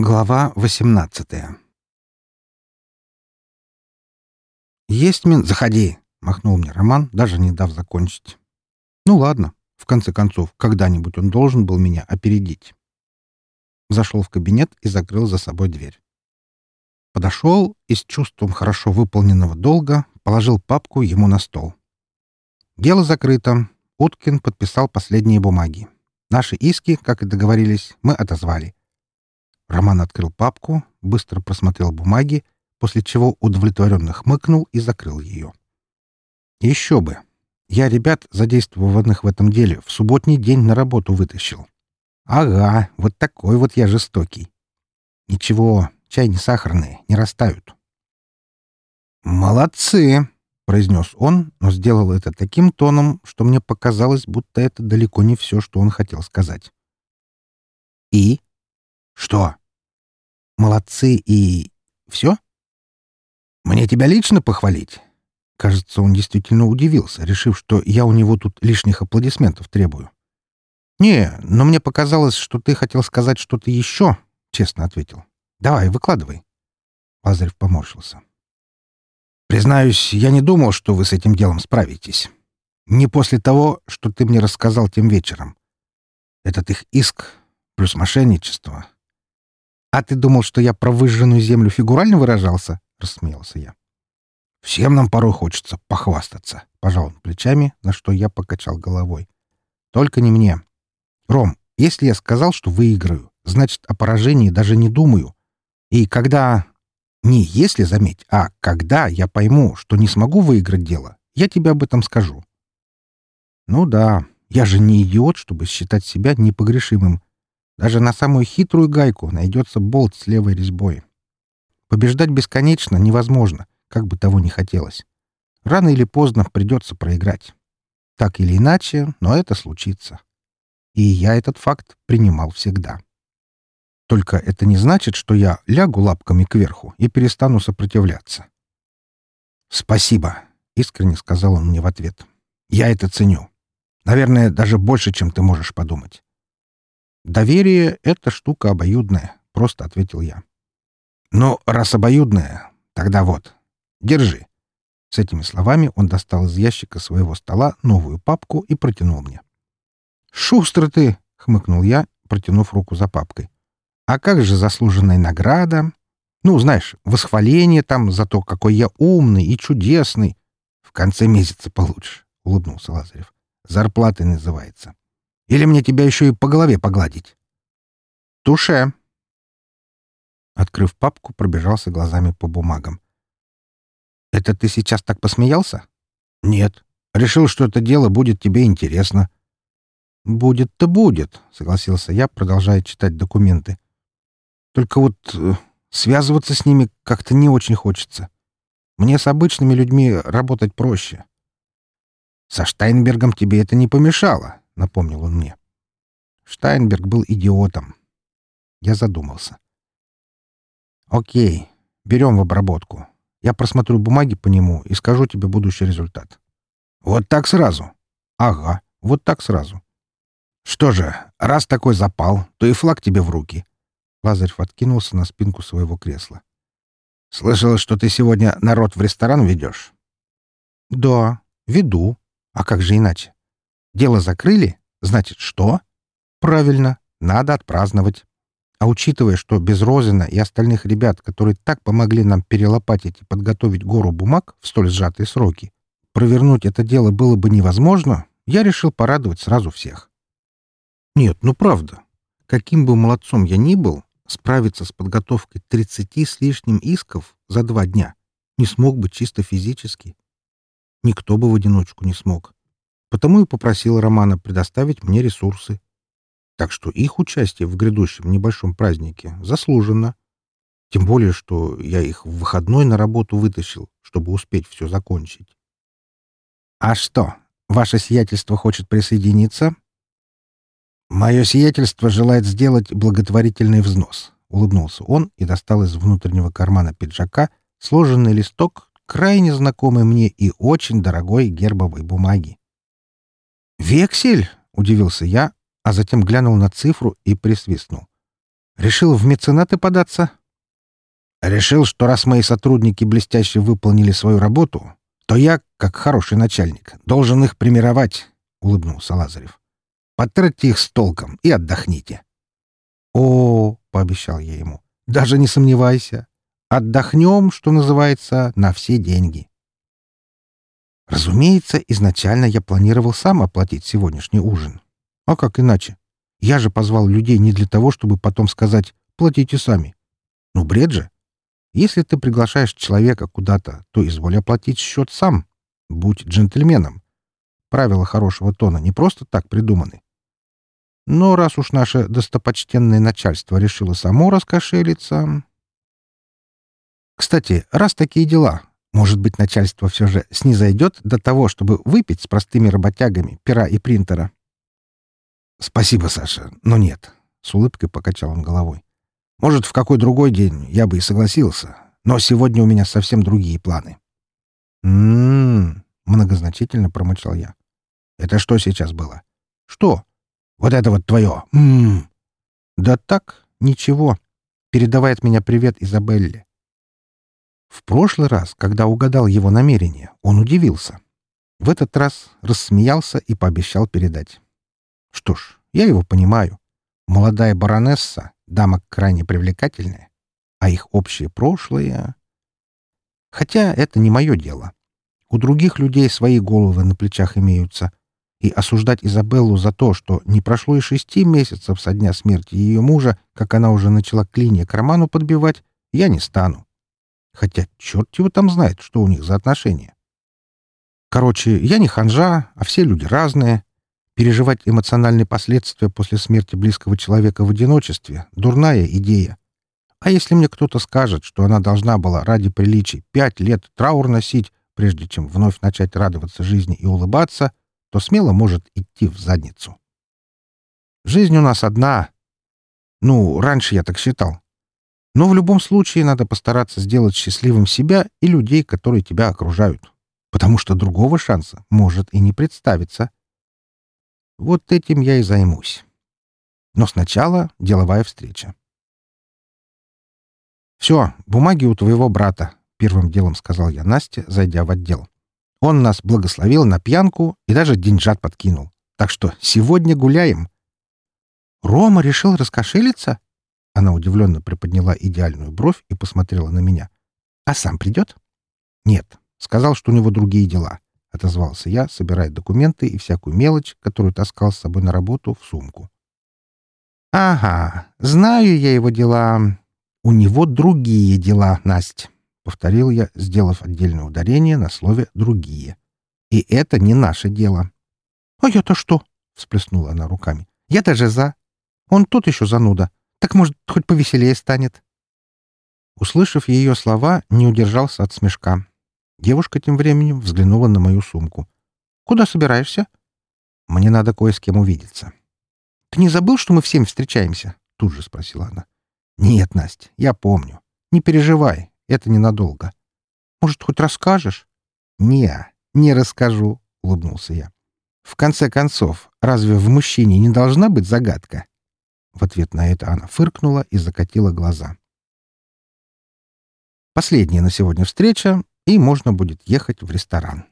Глава 18 «Есть мин... Заходи!» — махнул мне Роман, даже не дав закончить. «Ну ладно, в конце концов, когда-нибудь он должен был меня опередить». Зашел в кабинет и закрыл за собой дверь. Подошел и с чувством хорошо выполненного долга положил папку ему на стол. Дело закрыто. Уткин подписал последние бумаги. Наши иски, как и договорились, мы отозвали. Роман открыл папку, быстро просмотрел бумаги, после чего удовлетворенно хмыкнул и закрыл ее. Еще бы! Я ребят, задействованных в этом деле, в субботний день на работу вытащил. Ага, вот такой вот я жестокий. Ничего, чай не сахарный, не растают. «Молодцы!» — произнес он, но сделал это таким тоном, что мне показалось, будто это далеко не все, что он хотел сказать. «И?» «Что?» «Молодцы и... все?» «Мне тебя лично похвалить?» Кажется, он действительно удивился, решив, что я у него тут лишних аплодисментов требую. «Не, но мне показалось, что ты хотел сказать что-то еще», — честно ответил. «Давай, выкладывай». Лазарев поморщился. «Признаюсь, я не думал, что вы с этим делом справитесь. Не после того, что ты мне рассказал тем вечером. Этот их иск плюс мошенничество. «А ты думал, что я про выжженную землю фигурально выражался?» — рассмеялся я. «Всем нам порой хочется похвастаться», — пожал он плечами, на что я покачал головой. «Только не мне. Ром, если я сказал, что выиграю, значит, о поражении даже не думаю. И когда... Не если, заметь, а когда я пойму, что не смогу выиграть дело, я тебе об этом скажу». «Ну да, я же не идиот, чтобы считать себя непогрешимым. Даже на самую хитрую гайку найдется болт с левой резьбой. Побеждать бесконечно невозможно, как бы того ни хотелось. Рано или поздно придется проиграть. Так или иначе, но это случится. И я этот факт принимал всегда. Только это не значит, что я лягу лапками кверху и перестану сопротивляться. «Спасибо», — искренне сказал он мне в ответ. «Я это ценю. Наверное, даже больше, чем ты можешь подумать. «Доверие — это штука обоюдная», — просто ответил я. «Ну, раз обоюдная, тогда вот. Держи». С этими словами он достал из ящика своего стола новую папку и протянул мне. «Шустрый ты!» — хмыкнул я, протянув руку за папкой. «А как же заслуженная награда? Ну, знаешь, восхваление там за то, какой я умный и чудесный. В конце месяца получишь», — улыбнулся Лазарев. «Зарплатой называется. Или мне тебя еще и по голове погладить?» «Туше!» Открыв папку, пробежался глазами по бумагам. «Это ты сейчас так посмеялся?» «Нет. Решил, что это дело будет тебе интересно». «Будет-то будет», — согласился я, продолжая читать документы. «Только вот э, связываться с ними как-то не очень хочется. Мне с обычными людьми работать проще». «Со Штайнбергом тебе это не помешало напомнил он мне. Штайнберг был идиотом. Я задумался. Окей, берем в обработку. Я просмотрю бумаги по нему и скажу тебе будущий результат. Вот так сразу? Ага, вот так сразу. Что же, раз такой запал, то и флаг тебе в руки. Лазарев откинулся на спинку своего кресла. Слышал, что ты сегодня народ в ресторан ведешь? Да, веду. А как же иначе? Дело закрыли? Значит, что? Правильно, надо отпраздновать. А учитывая, что без Розина и остальных ребят, которые так помогли нам перелопатить и подготовить гору бумаг в столь сжатые сроки, провернуть это дело было бы невозможно, я решил порадовать сразу всех. Нет, ну правда. Каким бы молодцом я ни был, справиться с подготовкой 30 с лишним исков за два дня не смог бы чисто физически. Никто бы в одиночку не смог. Потому и попросил Романа предоставить мне ресурсы. Так что их участие в грядущем небольшом празднике заслуженно. Тем более, что я их в выходной на работу вытащил, чтобы успеть все закончить. «А что, ваше сиятельство хочет присоединиться?» «Мое сиятельство желает сделать благотворительный взнос», — улыбнулся он и достал из внутреннего кармана пиджака сложенный листок крайне знакомой мне и очень дорогой гербовой бумаги. «Вексель?» — удивился я, а затем глянул на цифру и присвистнул. Решил в меценаты податься? Решил, что раз мои сотрудники блестяще выполнили свою работу, то я, как хороший начальник, должен их примировать, — улыбнулся Лазарев. Потратьте их с толком и отдохните. — О, — пообещал я ему, — даже не сомневайся. Отдохнем, что называется, на все деньги. Разумеется, изначально я планировал сам оплатить сегодняшний ужин. А как иначе? Я же позвал людей не для того, чтобы потом сказать «платите сами». Ну, бред же. Если ты приглашаешь человека куда-то, то изволь оплатить счет сам. Будь джентльменом. Правила хорошего тона не просто так придуманы. Но раз уж наше достопочтенное начальство решило само раскошелиться... Кстати, раз такие дела, может быть, начальство все же снизойдет до того, чтобы выпить с простыми работягами пера и принтера? Спасибо, Саша, но нет. С улыбкой покачал он головой. Может, в какой другой день я бы и согласился, но сегодня у меня совсем другие планы. «М-м-м», многозначительно промычал я. «Это что сейчас было?» «Что?» «Вот это вот твое! М-м-м!» «Да так, ничего. Передавай от меня привет Изабелле». В прошлый раз, когда угадал его намерение, он удивился. В этот раз рассмеялся и пообещал передать. Что ж, я его понимаю. Молодая баронесса Дама крайне привлекательная, а их общее прошлое... Хотя это не мое дело. У других людей свои головы на плечах имеются, и осуждать Изабеллу за то, что не прошло и шести месяцев со дня смерти ее мужа, как она уже начала клинья к роману подбивать, я не стану. Хотя черт его там знает, что у них за отношения. Короче, я не ханжа, а все люди разные, Переживать эмоциональные последствия после смерти близкого человека в одиночестве — дурная идея. А если мне кто-то скажет, что она должна была ради приличий пять лет траур носить, прежде чем вновь начать радоваться жизни и улыбаться, то смело может идти в задницу. Жизнь у нас одна. Ну, раньше я так считал. Но в любом случае надо постараться сделать счастливым себя и людей, которые тебя окружают. Потому что другого шанса может и не представиться. Вот этим я и займусь. Но сначала деловая встреча. «Все, бумаги у твоего брата», — первым делом сказал я Насте, зайдя в отдел. «Он нас благословил на пьянку и даже деньжат подкинул. Так что сегодня гуляем». «Рома решил раскошелиться?» Она удивленно приподняла идеальную бровь и посмотрела на меня. «А сам придет?» «Нет. Сказал, что у него другие дела. — отозвался я, собирая документы и всякую мелочь, которую таскал с собой на работу, в сумку. «Ага, знаю я его дела. У него другие дела, Насть», — повторил я, сделав отдельное ударение на слове «другие». «И это не наше дело». «А я-то что?» — всплеснула она руками. «Я даже за. Он тут еще зануда. Так, может, хоть повеселее станет». Услышав ее слова, не удержался от смешка. Девушка тем временем взглянула на мою сумку. «Куда собираешься?» «Мне надо кое с кем увидеться». «Ты не забыл, что мы всем встречаемся?» Тут же спросила она. «Нет, Настя, я помню. Не переживай, это ненадолго. Может, хоть расскажешь?» «Не, не расскажу», — улыбнулся я. «В конце концов, разве в мужчине не должна быть загадка?» В ответ на это она фыркнула и закатила глаза. Последняя на сегодня встреча и можно будет ехать в ресторан.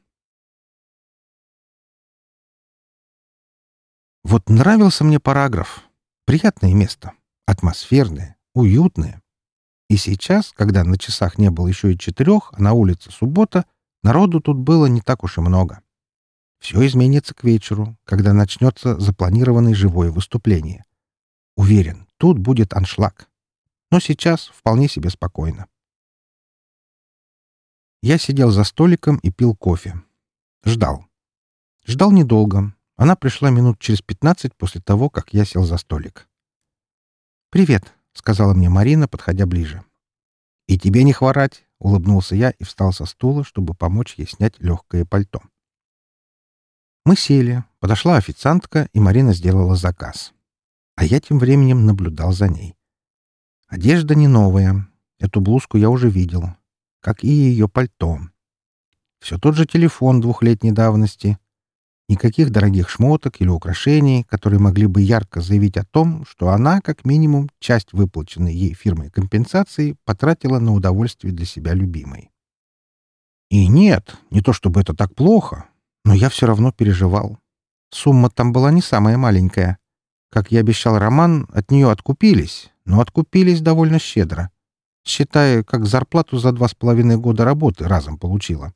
Вот нравился мне параграф. Приятное место, атмосферное, уютное. И сейчас, когда на часах не было еще и четырех, а на улице суббота, народу тут было не так уж и много. Все изменится к вечеру, когда начнется запланированное живое выступление. Уверен, тут будет аншлаг. Но сейчас вполне себе спокойно. Я сидел за столиком и пил кофе. Ждал. Ждал недолго. Она пришла минут через пятнадцать после того, как я сел за столик. «Привет», — сказала мне Марина, подходя ближе. «И тебе не хворать», — улыбнулся я и встал со стула, чтобы помочь ей снять легкое пальто. Мы сели, подошла официантка, и Марина сделала заказ. А я тем временем наблюдал за ней. Одежда не новая. Эту блузку я уже видел как и ее пальто. Все тот же телефон двухлетней давности. Никаких дорогих шмоток или украшений, которые могли бы ярко заявить о том, что она, как минимум, часть выплаченной ей фирмой компенсации потратила на удовольствие для себя любимой. И нет, не то чтобы это так плохо, но я все равно переживал. Сумма там была не самая маленькая. Как я обещал Роман, от нее откупились, но откупились довольно щедро. Считая, как зарплату за два с половиной года работы разом получила.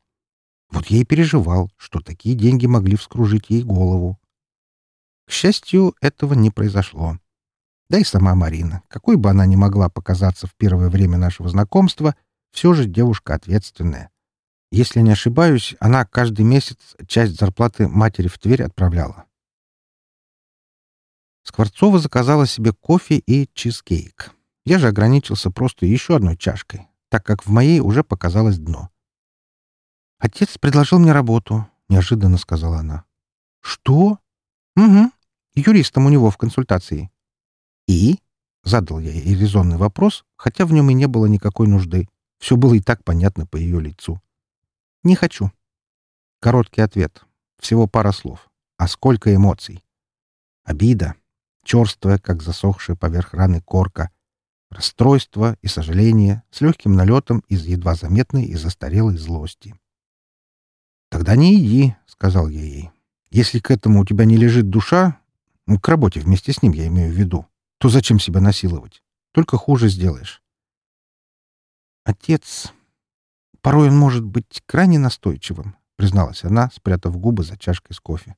Вот я и переживал, что такие деньги могли вскружить ей голову. К счастью, этого не произошло. Да и сама Марина, какой бы она ни могла показаться в первое время нашего знакомства, все же девушка ответственная. Если не ошибаюсь, она каждый месяц часть зарплаты матери в Тверь отправляла. Скворцова заказала себе кофе и чизкейк. Я же ограничился просто еще одной чашкой, так как в моей уже показалось дно. «Отец предложил мне работу», — неожиданно сказала она. «Что?» «Угу. Юристом у него в консультации». «И?» — задал я ей резонный вопрос, хотя в нем и не было никакой нужды. Все было и так понятно по ее лицу. «Не хочу». Короткий ответ. Всего пара слов. А сколько эмоций. Обида. Черствая, как засохшая поверх раны корка. Расстройство и сожаление с легким налетом из едва заметной и застарелой злости. «Тогда не иди», — сказал я ей. «Если к этому у тебя не лежит душа, ну, к работе вместе с ним я имею в виду, то зачем себя насиловать? Только хуже сделаешь». «Отец, порой он может быть крайне настойчивым», — призналась она, спрятав губы за чашкой с кофе.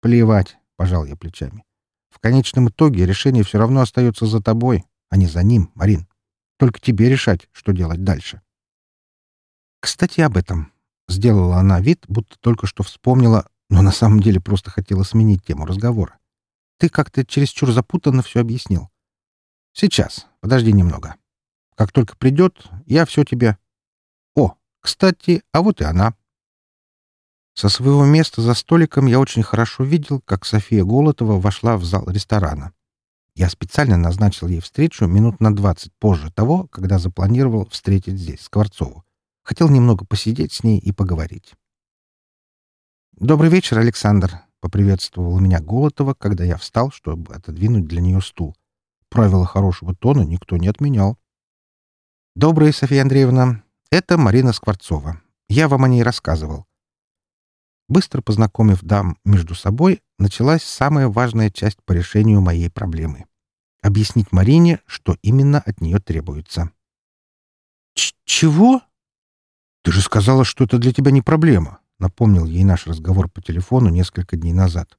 «Плевать», — пожал я плечами. «В конечном итоге решение все равно остается за тобой, а не за ним, Марин. Только тебе решать, что делать дальше». «Кстати, об этом», Сделала она вид, будто только что вспомнила, но на самом деле просто хотела сменить тему разговора. Ты как-то чересчур запутанно все объяснил. Сейчас. Подожди немного. Как только придет, я все тебе... О, кстати, а вот и она. Со своего места за столиком я очень хорошо видел, как София Голотова вошла в зал ресторана. Я специально назначил ей встречу минут на двадцать позже того, когда запланировал встретить здесь Скворцову. Хотел немного посидеть с ней и поговорить. «Добрый вечер, Александр», — поприветствовал меня Голотова, когда я встал, чтобы отодвинуть для нее стул. Правила хорошего тона никто не отменял. «Добрый, Софья Андреевна. Это Марина Скворцова. Я вам о ней рассказывал». Быстро познакомив дам между собой, началась самая важная часть по решению моей проблемы. Объяснить Марине, что именно от нее требуется. «Чего?» «Ты же сказала, что это для тебя не проблема», — напомнил ей наш разговор по телефону несколько дней назад.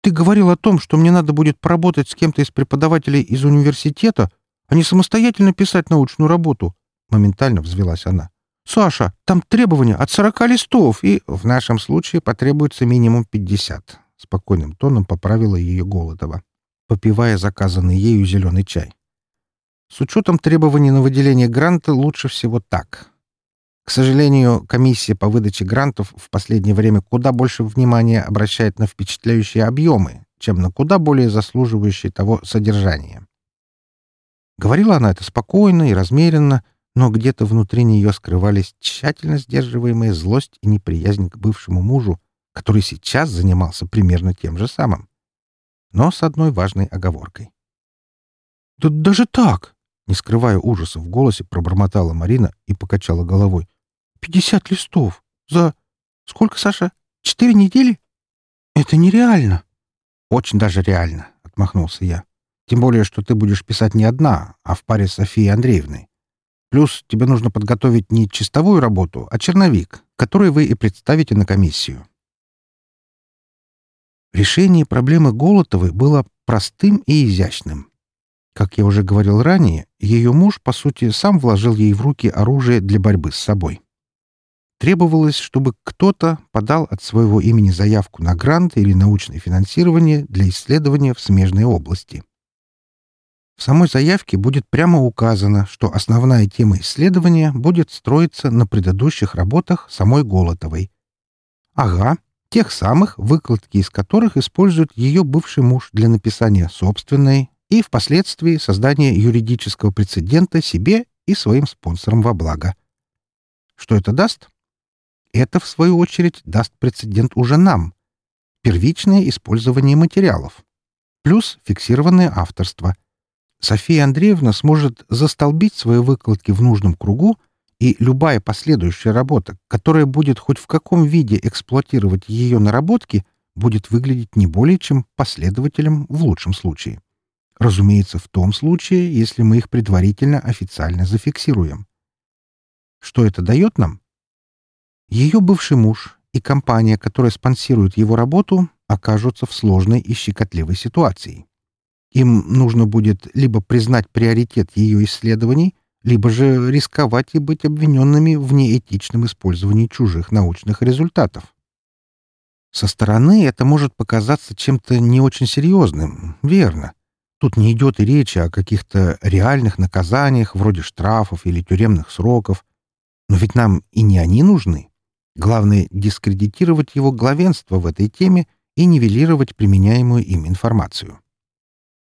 «Ты говорил о том, что мне надо будет поработать с кем-то из преподавателей из университета, а не самостоятельно писать научную работу», — моментально взвелась она. «Саша, там требования от сорока листов, и в нашем случае потребуется минимум пятьдесят», — спокойным тоном поправила ее Голодова, попивая заказанный ею зеленый чай. «С учетом требований на выделение гранта лучше всего так. К сожалению, комиссия по выдаче грантов в последнее время куда больше внимания обращает на впечатляющие объемы, чем на куда более заслуживающие того содержания. Говорила она это спокойно и размеренно, но где-то внутри нее скрывались тщательно сдерживаемая злость и неприязнь к бывшему мужу, который сейчас занимался примерно тем же самым. Но с одной важной оговоркой. «Да даже так!» — не скрывая ужаса в голосе, пробормотала Марина и покачала головой. Пятьдесят листов. За... Сколько, Саша? Четыре недели? Это нереально. Очень даже реально, — отмахнулся я. Тем более, что ты будешь писать не одна, а в паре с Софией Андреевной. Плюс тебе нужно подготовить не чистовую работу, а черновик, который вы и представите на комиссию. Решение проблемы Голотовой было простым и изящным. Как я уже говорил ранее, ее муж, по сути, сам вложил ей в руки оружие для борьбы с собой. Требовалось, чтобы кто-то подал от своего имени заявку на грант или научное финансирование для исследования в смежной области. В самой заявке будет прямо указано, что основная тема исследования будет строиться на предыдущих работах самой Голотовой. Ага, тех самых, выкладки из которых использует ее бывший муж для написания собственной и впоследствии создания юридического прецедента себе и своим спонсорам во благо. Что это даст? Это, в свою очередь, даст прецедент уже нам. первичное использование материалов, плюс фиксированное авторство. София Андреевна сможет застолбить свои выкладки в нужном кругу, и любая последующая работа, которая будет хоть в каком виде эксплуатировать ее наработки, будет выглядеть не более чем последователем в лучшем случае. Разумеется, в том случае, если мы их предварительно официально зафиксируем. Что это дает нам? Ее бывший муж и компания, которая спонсирует его работу, окажутся в сложной и щекотливой ситуации. Им нужно будет либо признать приоритет ее исследований, либо же рисковать и быть обвиненными в неэтичном использовании чужих научных результатов. Со стороны это может показаться чем-то не очень серьезным, верно. Тут не идет и речи о каких-то реальных наказаниях, вроде штрафов или тюремных сроков. Но ведь нам и не они нужны. Главное — дискредитировать его главенство в этой теме и нивелировать применяемую им информацию.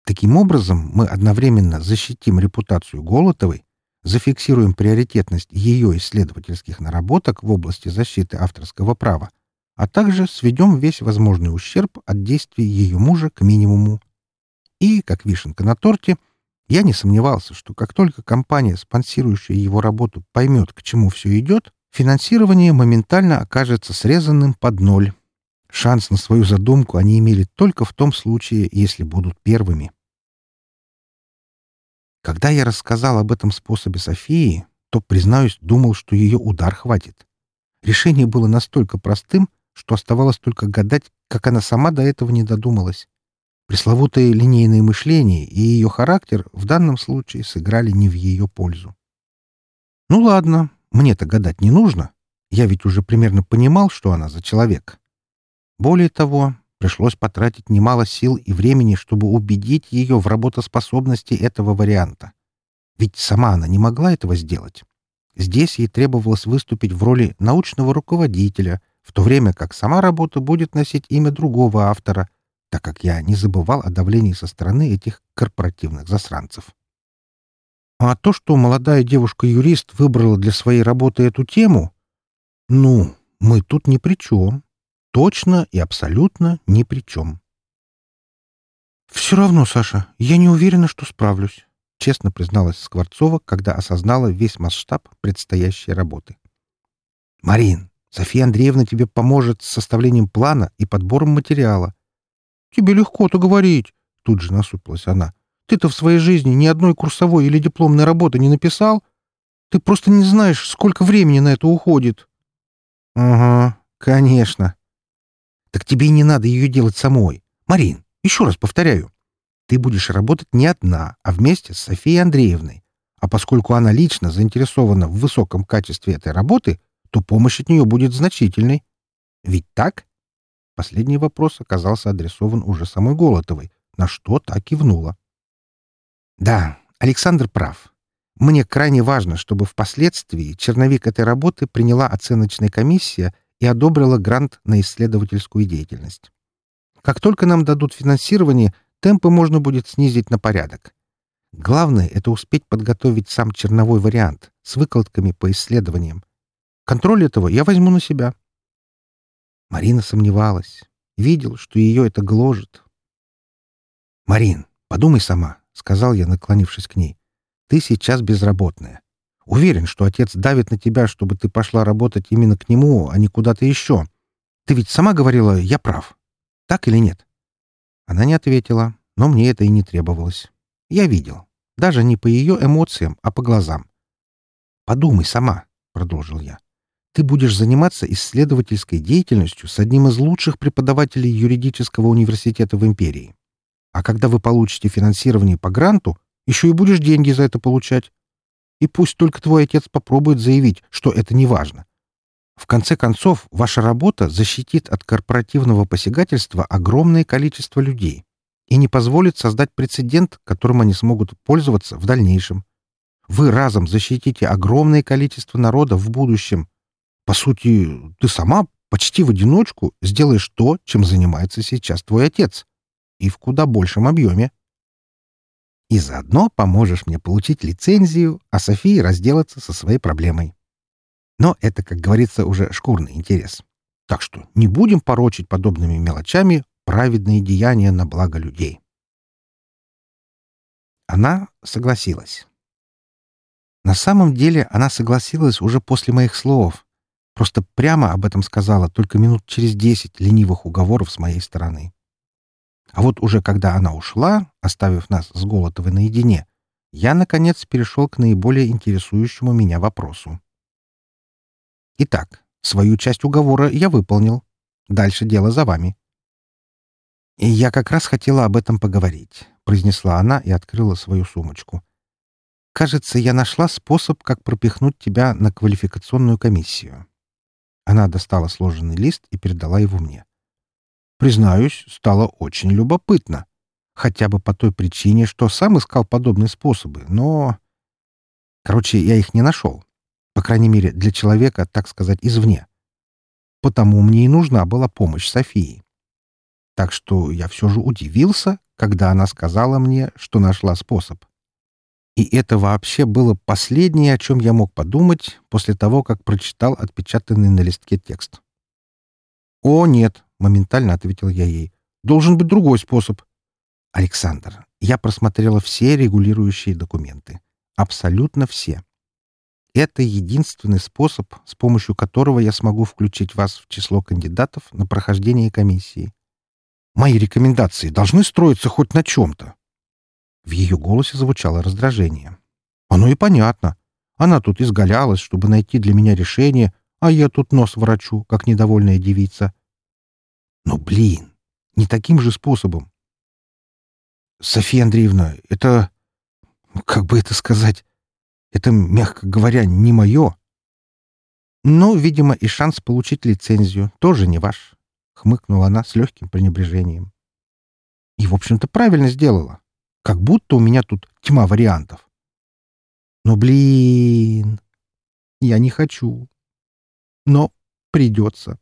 Таким образом, мы одновременно защитим репутацию Голотовой, зафиксируем приоритетность ее исследовательских наработок в области защиты авторского права, а также сведем весь возможный ущерб от действий ее мужа к минимуму. И, как вишенка на торте, я не сомневался, что как только компания, спонсирующая его работу, поймет, к чему все идет, финансирование моментально окажется срезанным под ноль. Шанс на свою задумку они имели только в том случае, если будут первыми. Когда я рассказал об этом способе Софии, то, признаюсь, думал, что ее удар хватит. Решение было настолько простым, что оставалось только гадать, как она сама до этого не додумалась. Пресловутое линейное мышление и ее характер в данном случае сыграли не в ее пользу. Ну ладно, мне-то гадать не нужно. Я ведь уже примерно понимал, что она за человек. Более того, пришлось потратить немало сил и времени, чтобы убедить ее в работоспособности этого варианта. Ведь сама она не могла этого сделать. Здесь ей требовалось выступить в роли научного руководителя, в то время как сама работа будет носить имя другого автора, так как я не забывал о давлении со стороны этих корпоративных засранцев. А то, что молодая девушка-юрист выбрала для своей работы эту тему, ну, мы тут ни при чем. Точно и абсолютно ни при чем. «Все равно, Саша, я не уверена, что справлюсь», — честно призналась Скворцова, когда осознала весь масштаб предстоящей работы. «Марин, София Андреевна тебе поможет с составлением плана и подбором материала. «Тебе легко-то говорить», — тут же насупилась она. «Ты-то в своей жизни ни одной курсовой или дипломной работы не написал? Ты просто не знаешь, сколько времени на это уходит». «Ага, конечно. Так тебе и не надо ее делать самой. Марин, еще раз повторяю. Ты будешь работать не одна, а вместе с Софией Андреевной. А поскольку она лично заинтересована в высоком качестве этой работы, то помощь от нее будет значительной. Ведь так?» Последний вопрос оказался адресован уже самой Голотовой, на что та кивнула. «Да, Александр прав. Мне крайне важно, чтобы впоследствии черновик этой работы приняла оценочная комиссия и одобрила грант на исследовательскую деятельность. Как только нам дадут финансирование, темпы можно будет снизить на порядок. Главное — это успеть подготовить сам черновой вариант с выкладками по исследованиям. Контроль этого я возьму на себя. Марина сомневалась. Видел, что ее это гложет. «Марин, подумай сама», — сказал я, наклонившись к ней. «Ты сейчас безработная. Уверен, что отец давит на тебя, чтобы ты пошла работать именно к нему, а не куда-то еще. Ты ведь сама говорила, я прав. Так или нет?» Она не ответила, но мне это и не требовалось. Я видел. Даже не по ее эмоциям, а по глазам. «Подумай сама», — продолжил я. Ты будешь заниматься исследовательской деятельностью с одним из лучших преподавателей юридического университета в империи. А когда вы получите финансирование по гранту, еще и будешь деньги за это получать. И пусть только твой отец попробует заявить, что это не важно. В конце концов, ваша работа защитит от корпоративного посягательства огромное количество людей и не позволит создать прецедент, которым они смогут пользоваться в дальнейшем. Вы разом защитите огромное количество народа в будущем, по сути, ты сама почти в одиночку сделаешь то, чем занимается сейчас твой отец. И в куда большем объеме. И заодно поможешь мне получить лицензию, а Софии разделаться со своей проблемой. Но это, как говорится, уже шкурный интерес. Так что не будем порочить подобными мелочами праведные деяния на благо людей. Она согласилась. На самом деле она согласилась уже после моих слов. Просто прямо об этом сказала только минут через десять ленивых уговоров с моей стороны. А вот уже когда она ушла, оставив нас с Голотовой наедине, я, наконец, перешел к наиболее интересующему меня вопросу. Итак, свою часть уговора я выполнил. Дальше дело за вами. «И я как раз хотела об этом поговорить», — произнесла она и открыла свою сумочку. «Кажется, я нашла способ, как пропихнуть тебя на квалификационную комиссию». Она достала сложенный лист и передала его мне. Признаюсь, стало очень любопытно. Хотя бы по той причине, что сам искал подобные способы, но... Короче, я их не нашел. По крайней мере, для человека, так сказать, извне. Потому мне и нужна была помощь Софии. Так что я все же удивился, когда она сказала мне, что нашла способ. И это вообще было последнее, о чем я мог подумать после того, как прочитал отпечатанный на листке текст. «О, нет», — моментально ответил я ей. «Должен быть другой способ». «Александр, я просмотрела все регулирующие документы. Абсолютно все. Это единственный способ, с помощью которого я смогу включить вас в число кандидатов на прохождение комиссии. Мои рекомендации должны строиться хоть на чем-то. В ее голосе звучало раздражение. Оно и понятно. Она тут изгалялась, чтобы найти для меня решение, а я тут нос врачу, как недовольная девица. Но, блин, не таким же способом. София Андреевна, это... Как бы это сказать? Это, мягко говоря, не мое. Но, видимо, и шанс получить лицензию тоже не ваш. — хмыкнула она с легким пренебрежением. «И, в общем-то, правильно сделала. Как будто у меня тут тьма вариантов. Но, блин, я не хочу. Но придется».